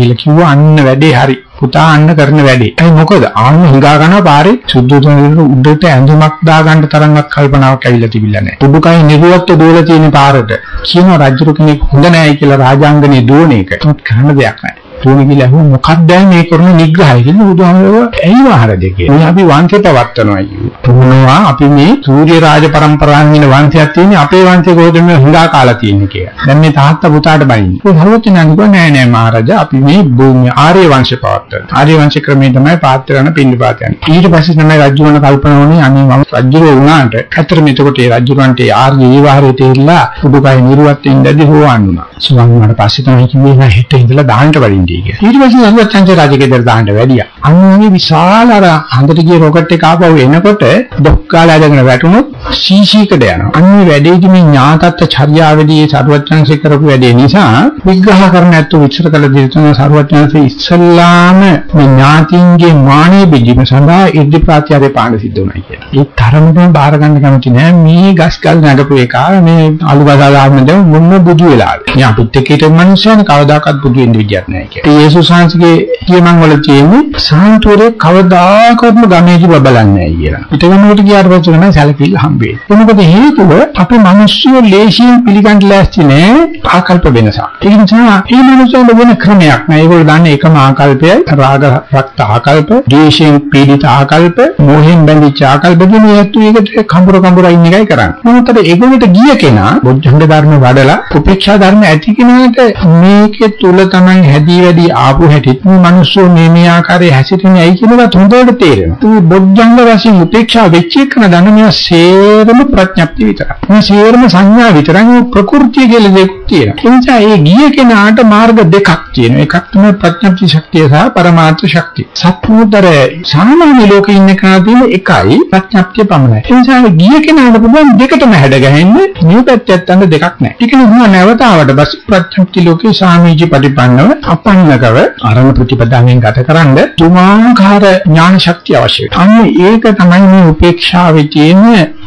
කියලා කිව්වා අන්න වැඩේ හරි. පුතා අන්න කරන වැඩේ. ඒ මොකද ආන්න හිඟා ගන්න පාරේ සුද්ධෝදන උඩට ඇඳුමක් දාගන්න තරම්වත් කල්පනාවක් ඇවිල්ලා තිබිලා නැහැ. උඩුකය නිරුවත්ව දුවලා තියෙන පාරට කියන රජු කෙනෙක් හොඳ නැහැ කියලා රාජාංගනේ දුවන එක. කරන්න දෙයක් නැහැ. තුන කියලා අහුව මොකක්ද මේ කරන නිග්‍රහය කියලා බුදුහාමරව ඇයි වහර දෙකේ මේ අපි වංශයට වර්තනවා කියනවා අපි මේ සූර්ය රාජ પરම්පරාවෙන් ඉන්න වංශයක් තියෙන්නේ අපේ වංශේ කොහෙද මේ හුඟා කාලා තියෙන්නේ කියලා. දැන් මේ තාත්තා පුතාට බයින්නේ. ඒ සර්වඥයන් කිව්වා නෑ නෑ මහරජා අපි මේ භූමිය ආර්ය වංශේ පවත්වන ආර්ය වංශ ක්‍රමයේ තමයි පාත්‍ර කරන පිළිපාත යන්නේ. ඊට පස්සේ තමයි රජුවන කල්පනා වුණේ අනේ මම රජුරෝ වුණාට ඇත්තටම එතකොට ඒ රජුරන්ට ආර්ය විවාහයේ තේරිලා උඩුකය නිරුවත් වෙන්නදී හොවන්න උනා සුවන් වුණාට පස්සේ තමයි කිව්වේ නෑ හෙට ඉඳලා දාහනට වඩින්න හිටියේ කියලා. ඊට පස්සේ සර්වචන්සේ රජකෙදර දාන්න වැඩියා. අන්නේ විශාල අර හන්දට ගිය රොකට් එක ආපහු එනකොට ඩොක් ගාලා ඇදගෙන වැටුණොත් සීසීකට යනවා. අන්නේ වැඩේදි මේ ඥාතත්ත්ව චර්යාවේදී සර්වචන්සේ කරපු වැඩේ නිසා විග්‍රහ කරන්න ඇත්ත විචාර කළ දෙතුන සර්වචන්සේ ඉස්සල්ලාම මේ ඥාතින්ගේ මානෙ බෙජීම සඳහා ඉර්ධි ප්‍රත්‍යාවේ පාඩ සිද්ධ වුණා කියලා. ඒ තරමටම බාර ගන්න කැමති නෑ මේ ගස්කල් නගපු එක මේ අලුබදා ගන්න දෙමු මොන බුදු වෙලාද. මේ අපිත් එක්ක හිටපු මිනිස්සුන් කවදාකවත් බුදු වෙන්න විදියක් නෑ කියලා. යේසුස් වහන්සේගේ කියමන් වල තියෙන්නේ සාන්තුරේ කවදාකවත්ම ගමේදී බබලන්නේ නැහැ කියලා. පිටගමකට ගියාට පස්සේ තමයි සැලකිල්ල හම්බෙන්නේ. ඒ මොකද හේතුව අපි මිනිස්සු ලේසියෙන් පිළිගන්න ලෑස්ති නෑ ආකල්ප වෙනසක්. ඒ නිසා මේ මිනිස්සුන්ට වෙන ක්‍රමයක් නෑ. ඒගොල්ලෝ දන්නේ එකම ආකල්පයයි රාග රක්ත ආකල්ප, ද්වේෂයෙන් පීඩිත ආකල්ප, මෝහෙන් බැඳිච්ච ආකල්ප කියන ඒත් ඒකට කඹර කඹර ඉන්න එකයි කරන්නේ. මොකද ඒගොල්ලන්ට ගිය කෙනා බොද්ධංග ධර්ම වඩලා උපේක්ෂා ධර්ම ඇති කෙනාට මේකේ තුල තමයි හැදී වැඩි ආපු හැටිත් මේ මිනිස්සු මේ මේ ආකාරයේ හැසිරෙන්නේ ඇයි කියන එක හොඳට තේරෙනවා. ඒ බොද්ධංග වශයෙන් උපේක්ෂා වෙච්ච එකන දන්න මේ සේරම ප්‍රඥප්ති විතරයි. මේ සේරම සංඥා විතරයි ප්‍රകൃතිය කියලා දෙයක් තියෙනවා. ඒ නිසා මේ ගිය කෙනාට මාර්ග දෙකක් තියෙනවා. එකක් තමයි ප්‍රඥප්ති ශක්තිය සහ පරමාර්ථ ශක්තිය. සත්‍යෝදර සාමාන්‍ය ලෝකේ ඉන්න කෙනා තියෙන එකයි ප්‍රඥප්තිය පමණයි. ඒ නිසා ගිය කෙනාට පුළුවන් දෙකටම හැඩ ගහන්න මේ පැත්තත් අන්න දෙකක් නැහැ. ඒක නිසා නැවතාවට බස් ප්‍රඥප්ති ලෝකේ සාමීචි ප්‍රතිපන්නව අපන්නකව අරණ ප්‍රතිපදාවෙන් ගතකරනද තුමාකාර ඥාන ශක්තිය අවශ්‍යයි. අන්න ඒක තමයි මේ උපේක්ෂාවේ තියෙන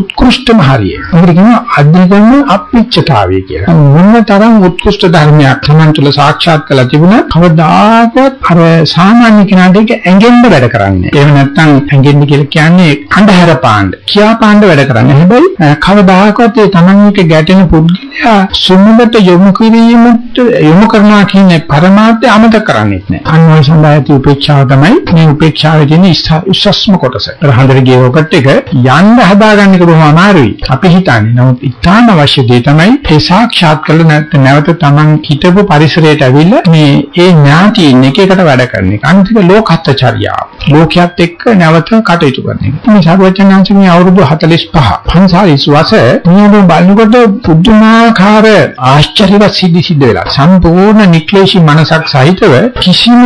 උත්කෘෂ්ඨම හරිය. ඒකට කියනවා අධිගම අපිච්චතාවය කියලා. මොන තරම් උත්කෘෂ්ඨ ධර්මයක් Taman තුල සාක්ෂාත් කරලා තිබුණා කවදාකවත් අර සාමාන්‍ය කෙනාට ඒක ඇඟෙන්න වැඩ කරන්නේ. එහෙම නැත්නම් ඇඟෙන්න කියලා කියන්නේ අන්ධහර පාණ්ඩ. කියා පාණ්ඩ වැඩ කරන්නේ. හැබැයි කවදාකවත් ඒ Taman එක ගැටෙන පුද්ගලයා සුමුදට යොමු කිරීමට යොමු කරනවා කියන්නේ පරමාර්ථය අමතක කරන්නේ නැහැ. අන්න ඔය සඳහා ඇති උපේක්ෂාව තමයි මේ උපේක්ෂාවේ තියෙන උස්සස්ම කොටස. රහඳට ගිය රොකට් එක යන්න හදාගන්න එක බොහොම අමාරුයි. අපි හිතන්නේ. නමුත් ඉතාම අවශ්‍ය දේ තමයි ඒ සාක්ෂාත් කළ නැත්නම් නැවත Taman හිතපු පරිසරයට ඇවිල්ලා මේ ඒ ඥාතියින් එක එකට වැඩ කරන එක. අනිත් එක ලෝකත්චර්යාව. ලෝකයක් එක්ක නැවත කටයුතු කරන එක. මේ සර්වඥාන්සේගේ අවුරුදු 45 පන්සාරිස් වස නියම බලනකොට පුදුමාකාර ආශ්චර්යවත් සිද්ධි සිද්ධ වෙලා සම්පූර්ණ නික්ලේශී මනසක් සහිතව කිසිම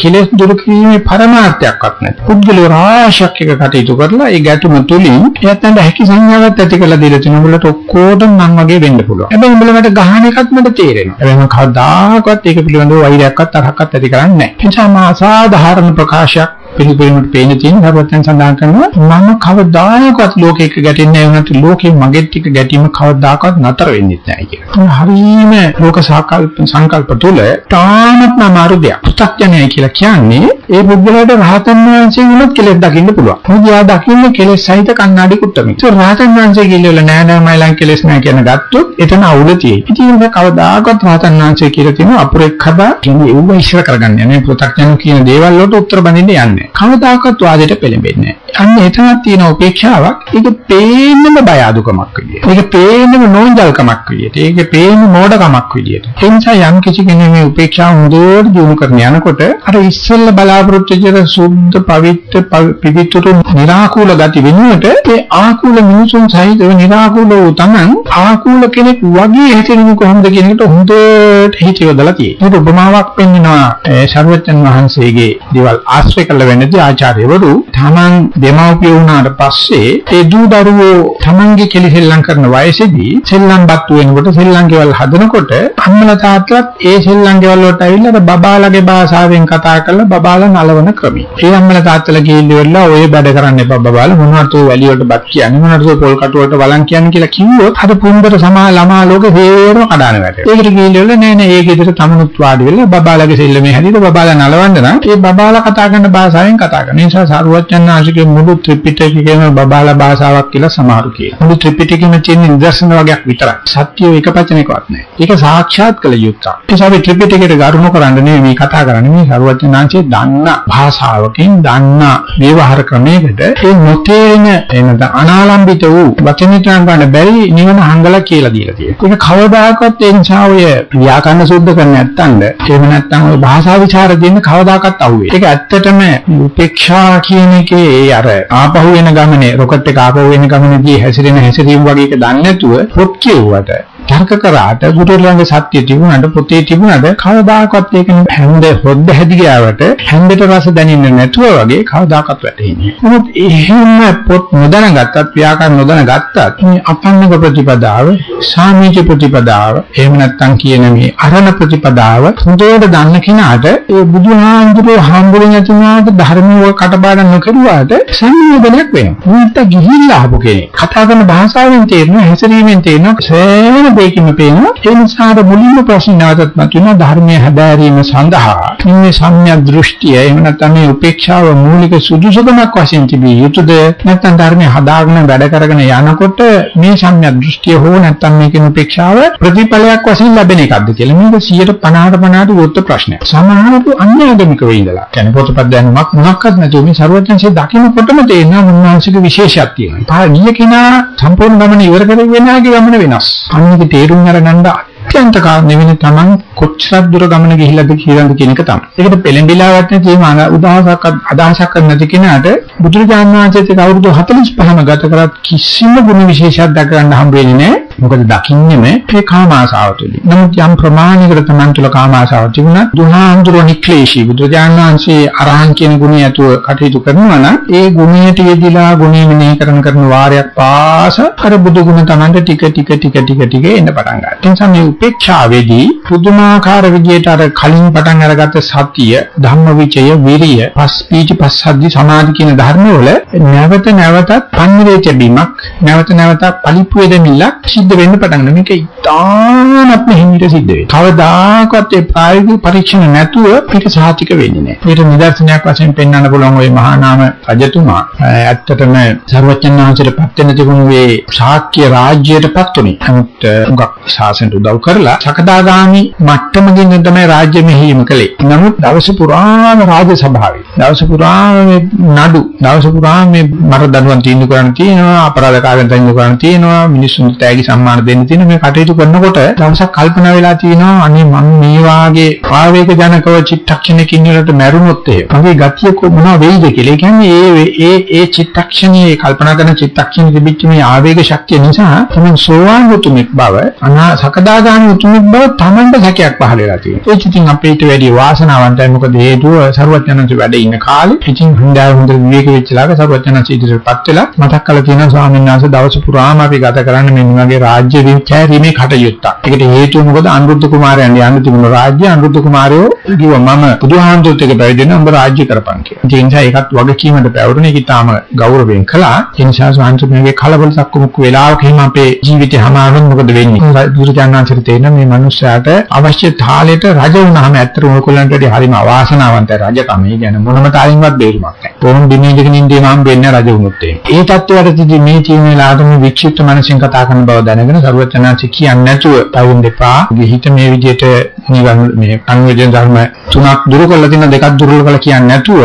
කෙලෙස් දුරු කිරීමේ පරමාර්ථයක්වත් නැහැ. පුද්ගලෝ රාශියක් එක කටයුතු කරලා ඒ ගැටුම තුලින් එයාට හැකි සංඥාවක් ඇති කරලා දීලා තිනවා. උඹලට ඔක්කොටම මං වගේ වෙන්න පුළුවන්. හැබැයි උඹලට ගහන එකත් මට තේරෙනවා. හැබැයි මම කවදාකවත් ඒක පිළිබඳව වෛරයක්වත් තරහක්වත් ඇති කරන්නේ නැහැ. ඒ නිසා මා අසාධාරණ ප්‍රකාශයක් පිළිපෙන්නට පේන තියෙන සර්වඥයන් සඳහන් කරනවා මම කවදාකවත් ලෝකෙක ගැටෙන්නේ නැහැ වුණත් ලෝකෙ මගෙත් එක්ක ගැටීම කවදාකවත් නතර වෙන්නේ නැහැ කියලා. හරීම ලෝක සංකල්ප සංකල්ප තුල තාමත් අමාරු දෙයක්. පු탁ඥයයි කියලා කියන්නේ ඒ බුද්ධලට රහතන් වහන්සේ වුණත් කෙලෙස් දකින්න පුළුවන්. මොකද යා දකින්නේ කෙලෙස් සහිත කණ්ණාඩි කුට්ටමින්. ඒ රහතන් වහන්සේ කියලා නෑ නෑ මයිලන් කෙලෙස් නෑ කියන ගත්තොත් එතන අවුල තියෙයි. ඉතින් ඒක කවදාකවත් රහතන් වහන්සේ කියලා තියෙන අපුරෙක් හදා කියන්නේ ඒව ඉස්සර කරගන්න යන්නේ. පු탁ඥයෝ කියන දේවල් වලට උත්තර බඳින්න යන්නේ. නැහැ. කවදාකවත් වාදයට පෙළඹෙන්නේ නැහැ. අන්න එතනක් තියෙන උපේක්ෂාවක්. ඒක පේන්නම බය අඩුකමක් විදියට. ඒක පේන්නම නෝන්ජල්කමක් විදියට. ඒක පේන්න මෝඩකමක් විදියට. ඒ නිසා යම් කිසි කෙනෙක් මේ උපේක්ෂාව හොඳට දියුණු කරගෙන යනකොට අර ඉස්සෙල්ල බලාපොරොත්තු වෙන සුද්ධ පවිත්‍ර පිවිතුරු निराකූල ගති වෙනුවට ඒ ආකූල මිනිසුන් සහිතව निराකූල වූ තමන් ආකූල කෙනෙක් වගේ හිතෙන්නේ කොහොමද කියන එකට හොඳට හිතියදලා තියෙනවා. ඒක උපමාවක් පෙන්වනවා. ශරුවචන් වහන්සේගේ දේවල් ආශ්‍රය කළ වෙන්නදී ආචාර්යවරු තමන් දෙමව්පිය වුණාට පස්සේ ඒ දූ දරුවෝ තමන්ගේ කෙලිසෙල්ලම් කරන වයසේදී සෙල්ලම් බත්තු වෙනකොට සෙල්ලම් ගෙවල් හදනකොට අම්මලා තාත්තලාත් ඒ සෙල්ලම් ගෙවල් වලට ඇවිල්ලා බබාලගේ භාෂාවෙන් කතා කරලා බබාලා නලවන ක්‍රමය. ඒ අම්මලා තාත්තලා ගිහිල්ලා ඔය බඩ කරන්න එපා බබාලා මොනවද ඔය වැලිය වලට බත් කියන්නේ මොනවද ඔය පොල් කටු වලට වලන් කියන්නේ කියලා කිව්වොත් අර පුන්දර සමා ළමා ලෝකේ හේරම කඩාන වැටෙනවා. ඒකට ගිහිල්ලා නෑ නෑ ඒ ගෙදර තමනුත් වාඩි වෙලා බබාලාගේ සෙල්ලමේ හැදිලා බබාලා නලවන්න නම් ඒ බබාලා කතා කරන භාෂාවෙන් කතා කරන නිසා සාරවත්යන් ආශිකේ මුළු ත්‍රිපිටකයේම බබාලා භාෂාවක් කියලා සමහරු කියනවා. මුළු ත්‍රිපිටකෙම තියෙන නිදර්ශන වගේක් විතරයි. සත්‍ය එක වචනයකවත් නෑ. ඒක සාක්ෂාත් කළ යුත්තක්. ඒ නිසා මේ ත්‍රිපිටකයට ගරුණ කරන්න නෙමෙයි මේ කතා කරන්නේ. මේ සාරවත්යන්ාංශයේ දන්න භාෂාවකින් දන්න ව්‍යවහාර ක්‍රමයකට ඒ නොතේරෙන එනද අනාලම්බිත වූ වචනිකයන් ගන්න බැරි නිවන හංගලා කියලා දීලා තියෙනවා. ඒක කවදාකවත් ඒ නිසා ඔය ව්‍යාකරණ සුද්ධ කරන්නේ නැත්තඳ එහෙම නැත්නම් ඔය භාෂා විචාර දෙන්න කවදාකවත් අහුවේ. ඒක ඇත්තටම උපේක්ෂා කියන එකේ අර ආපහු වෙන ගමනේ රොකට් එක ආපහු වෙන ගමනේදී හැසිරෙන හැසිරීම වගේ එක දන්නේ නැතුව පොත් කියුවට තර්ක කරාට ගුරුවරයාගේ සත්‍ය තිබුණාට පොතේ තිබුණාට කවදාකවත් ඒක හැන්ද හොද්ද හැදි ගියාවට හැන්දට රස දැනෙන්නේ නැතුව වගේ කවදාකවත් වැටෙන්නේ නැහැ. නමුත් එහෙම පොත් නොදැනගත්තත් ව්‍යාකරණ නොදැනගත්තත් මේ අපන්නක ප්‍රතිපදාව, සාමීච ප්‍රතිපදාව, එහෙම නැත්නම් කියන මේ අරණ ප්‍රතිපදාව හොඳට දන්න කෙනාට ඒ බුදුහාමුදුරුවෝ හම්බුනේ නැතුණාට ධර්මීය කටපාඩම් නොකරුවාට සංයෝජනයක් වෙනවා. මුන්ට ගිහිල්ලා ආපු කෙනෙක් කතා කරන භාෂාවෙන් තේරෙනවා, හැසිරීමෙන් තේරෙනවා, සෑම දෙයකින්ම පේනවා. ඒ නිසා අර මුලින්ම ප්‍රශ්න නැවතත් මතුවෙනවා ධර්මයේ හැදෑරීම සඳහා මේ සම්‍යක් දෘෂ්ටිය එහෙම නැත්නම් මේ උපේක්ෂාව මූලික සුදුසුකමක් වශයෙන් තිබිය යුතුද නැත්නම් ධර්මයේ හදාගෙන වැඩ කරගෙන යනකොට මේ සම්‍යක් දෘෂ්ටිය හෝ නැත්නම් මේකේ උපේක්ෂාව ප්‍රතිඵලයක් වශයෙන් ලැබෙන එකක්ද කියලා මේක 150 50 වොත්ත ප්‍රශ්නයක්. සමහරවිට අන්‍යගමික වෙයිදලා. කියන්නේ පොතපත් දැනුමක් මොනක්වත් නැතුව මේ ਸਰවඥන්සේ දකින්නකොටම තේරෙනවා මුන්වහන්සේගේ විශේෂයක් තියෙනවා. පා ගිය කෙනා සම්පූර්ණ ගමන ඉවර කරගෙන වෙනාගේ ගමන වෙනස්. අනිත් තේරුම් අරගන්න අත්‍යන්ත කාරණේ වෙන තමන් කොච්චර දුර ගමන ගිහිල්ලාද කියලාද කියන එක තමයි. ඒකට පෙළඹිලාවත් නැති මේ උදාහරණයක් අදහසක් නැති කෙනාට බුදුරජාණන් වහන්සේත් අවුරුදු 45ම ගත කරත් කිසිම ගුණ විශේෂයක් දක ගන්න හම්බ වෙන්නේ නැහැ. මොකද දකින්නේම මේ කාම ආසාව තුළින්. නමුත් යම් ප්‍රමාණයකට තමන් තුළ කාම ආසාව තිබුණා දුහාඳුර නික්ලේශී බුදුරජාණන් වහන්සේ අරහන් කියන ගුණය ඇතුව කටයුතු කරනවා නම් ඒ ගුණයට යෙදিলা ගුණය මෙනෙහි කරන කරන වාරයක් පාස අර බුදු ගුණ තමන්ට ටික ටික ටික ටික ටික එන්න පටන් ගන්නවා. ඒ නිසා මේ උපේක්ෂාවේදී පුදුමාකාර විදියට අර කලින් පටන් අරගත්ත සතිය, ධම්මවිචය, විරිය, පස්පීති පස්සද්ධි සමාධි කියන ධර්මවල නැවත නැවතත් පන්විරේච බීමක්, නැවත නැවතත් පලිප්පු වෙදමිල්ලක් සිද්ධ වෙන්න පටන් ගන්නවා. මේක ඉතාමත් මෙහිමිට සිද්ධ වෙනවා. කවදාකවත් ඒ ප්‍රායෝගික පරීක්ෂණ නැතුව මේක සාතික වෙන්නේ නැහැ. මේක නිදර්ශනයක් වශයෙන් පෙන්වන්න පුළුවන් ওই මහා නාම රජතුමා ඇත්තටම සර්වඥාන්සේට පත් වෙන තිබුණු මේ ශාක්‍ය රාජ්‍යයටපත් උනේ. නමුත් උගක් ශාසනයට උදව් කරලා සකදාගාමි මට්ටමකින් තමයි රාජ්‍ය මෙහෙයීම කළේ. නමුත් දවස පුරාම රාජ්‍ය සභාවේ දවස පුරාම මේ නඩු දවස පුරාම මේ මර දඬුවම් තීන්දුව කරන්න තියෙනවා අපරාධකාරයන් තීන්දුව කරන්න තියෙනවා මිනිස්සුන්ට තෑගි සම්මාන දෙන්න තියෙනවා මේ කටයුතු කරනකොට දවසක් කල්පනා වෙලා තියෙනවා අනේ මම මේ වාගේ ආවේග ජනකව චිත්තක්ෂණයකින් වලට මැරුණොත් ඒ මගේ ගතිය මොනවා වෙයිද කියලා. ඒ කියන්නේ ඒ ඒ ඒ චිත්තක්ෂණයේ කල්පනා කරන චිත්තක්ෂණයේ තිබිච්ච මේ ආවේග ශක්තිය නිසා තමයි සෝවාන් උතුමෙක් බව අනා සකදාගාමී උතුමෙක් බව Tamanට හැකියාවක් පහළ වෙලා තියෙනවා. ඒ චිතින් අපිට වැඩි වාසනාවන්තයි මොකද හේතුව සරුවචනන්ත වැඩ ඉන්න කාලේ ඉතින් හුඳා හොඳ විවේක වෙච්ච ලාක සරුවචනන්ත ඉදිරියටපත් වෙලා මතක් කරලා තියෙනවා ස්වාමීන් වහන්සේ දවස පුරාම අපි ගත කරන්නේ මෙන්න වගේ රාජ්‍ය විචාරීමේ කටයුත්තක්. ඒකට හේතුව මොකද අනුරුද්ධ කුමාරයන් යන්න තිබුණ රාජ්‍ය අනුරුද්ධ කුමාරයෝ කිව්වා මම බුදුහාමුදුරුත් එක්ක පැවිදෙන්න උඹ රාජ්‍ය කරපන් කියලා. ඒ නිසා ඒකත් වගකීමට පැවරුනේ ඒක තාම ගෞරවයෙන් කළා. ඒ නිසා ස්වාමීන් කලබල සක්කුමුක් වෙලාවක හිම අපේ ජීවිතේ හමාරෙන් මොකද වෙන්නේ? බුදුරජාණන්සේට තේරෙන මේ මනුස්සයාට අවශ්‍ය තාලෙට රජ වුණාම ඇත්තට ඔයගොල්ලන්ට වඩා හරිම අවාසනාවන්තයි රජකම. ඒ කියන්නේ මොනම තාලින්වත් බේරුමක් නැහැ. කොහොම දිනෙකකින් ඉඳේ මම වෙන්නේ රජ වුණොත් ඒ. ඒ තත්ත්වයටදී මේ තියෙන වෙලාවට මේ වික්ෂිප්ත මනසෙන් කතා කරන බව දැනගෙන සරුවචනාංශ කියන්නේ නැතුව පවුන් දෙපා ගිහිත මේ විදිහට නිවන් මේ අනුවේදන ධර්ම තුනක් දුරු කරලා තියෙන දෙකක් දුරු කරලා කියන්නේ නැතුව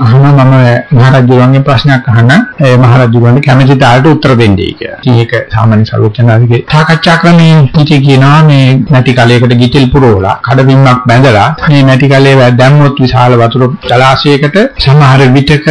අහන මම මහරජුන්ගේ ප්‍රශ්නයක් අහන්න ඒ මහරජුන්ගේ කැමැති තාලට උත්තර දෙන්නයි කියලා. ඉතින් ඒක සාමාන්‍ය සරුවචනාංශගේ සාකච්ඡා ක්‍රමයේ ඉති කියනවා මේ නැටි කලයකට ගිතෙල් පුරවලා කඩවින්මක් බැඳලා මේ නැටි කලයේ දැම්මොත් විශාල වතුර ජලාශයකට සමහර විටක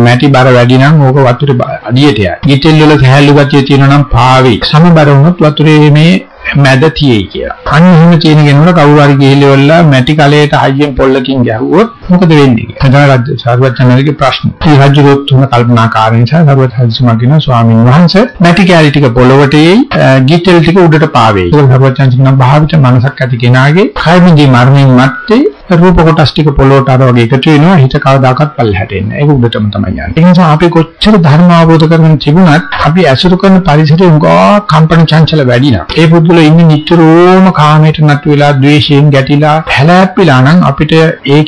මැටි බර වැඩි නම් ඕක වතුර අඩියට යයි. ගිතෙල් වල සහැල්ලු ගතිය තියෙනවා නම් පාවි. සමබර වුණොත් වතුරේ මේ මැද තියෙයි කියලා. අන්න එහෙම තියෙන කෙනෙකුට කවුරු හරි ගිහිල්ලා මැටි කලයට හයියෙන් පොල්ලකින් ගැහුවොත් මොකද වෙන්නේ කියලා. රජ සාරවත්චනගේ ප්‍රශ්න. මේ රජුත් තුන කල්පනාකාරීන් නිසා සරුවත් හදිසිමගෙන ස්වාමීන් වහන්සේ මැටි කැලි ටික පොළොවට ගිතෙල් ටික උඩට පාවෙයි. ඒක සරුවත් චන්දන භාවිත මනසක් ඇති කෙනාගේ කයිමිදී මරණින් මත්තේ රූප කොටස් ටික පොළොවට අර වගේ එකතු වෙනවා හිත කවදාකවත් පල්ලහැට එන්නේ. ඒක උඩටම තමයි යන්නේ. ඒ නිසා අපි කොච්චර ධර්ම අවබෝධ කරගෙන තිබුණත් අපි ඇසුරු කරන පරිසරයේ උගා කම්පන චංචල වැඩි නම් ඒ පුදුල ඉන්නේ නිතරම කාමයට නතු වෙලා ද්වේෂයෙන් ගැටිලා හැලැප්පිලා නම් අපිට ඒ